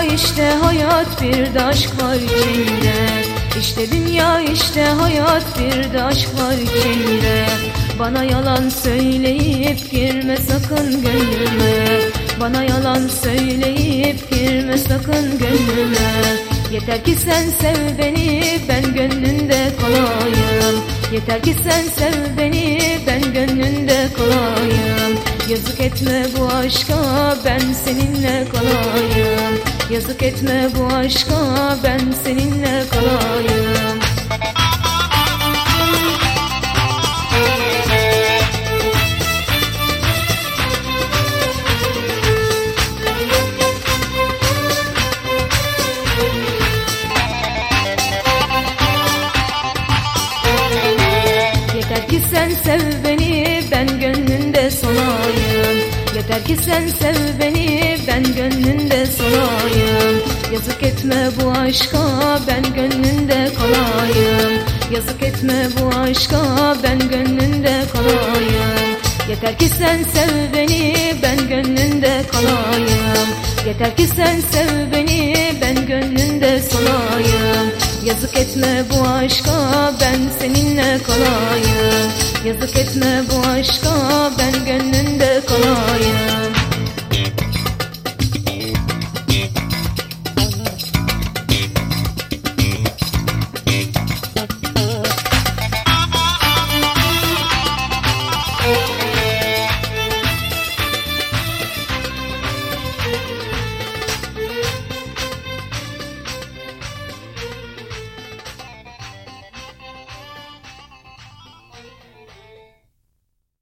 dünya işte hayat bir de aşk var içinde. İşte dünya işte hayat bir de aşk var içinde. Bana yalan söyleyip girme sakın gönlüme. Bana yalan söyleyip girme sakın gönlüme. Yeter ki sen sev beni ben gönlünde kalayım. Yeter ki sen sev beni ben gönlünde kalayım Yazık etme bu aşka ben seninle kalayım. Yazık etme bu aşka ben seninle kalayım. Yeter ki sen sev beni Yeter ki sen sev beni ben gönlünde solayım Yazık etme bu aşka ben gönlünde kalayım. Yazık etme bu aşka ben gönlünde kalayım. Yeter ki sen sev beni ben gönlünde kalayım. Yeter ki sen sev beni ben gönlünde solayım Yazık etme bu aşka ben seninle kalayım Yazık etme bu aşka ben gönlünde kalayım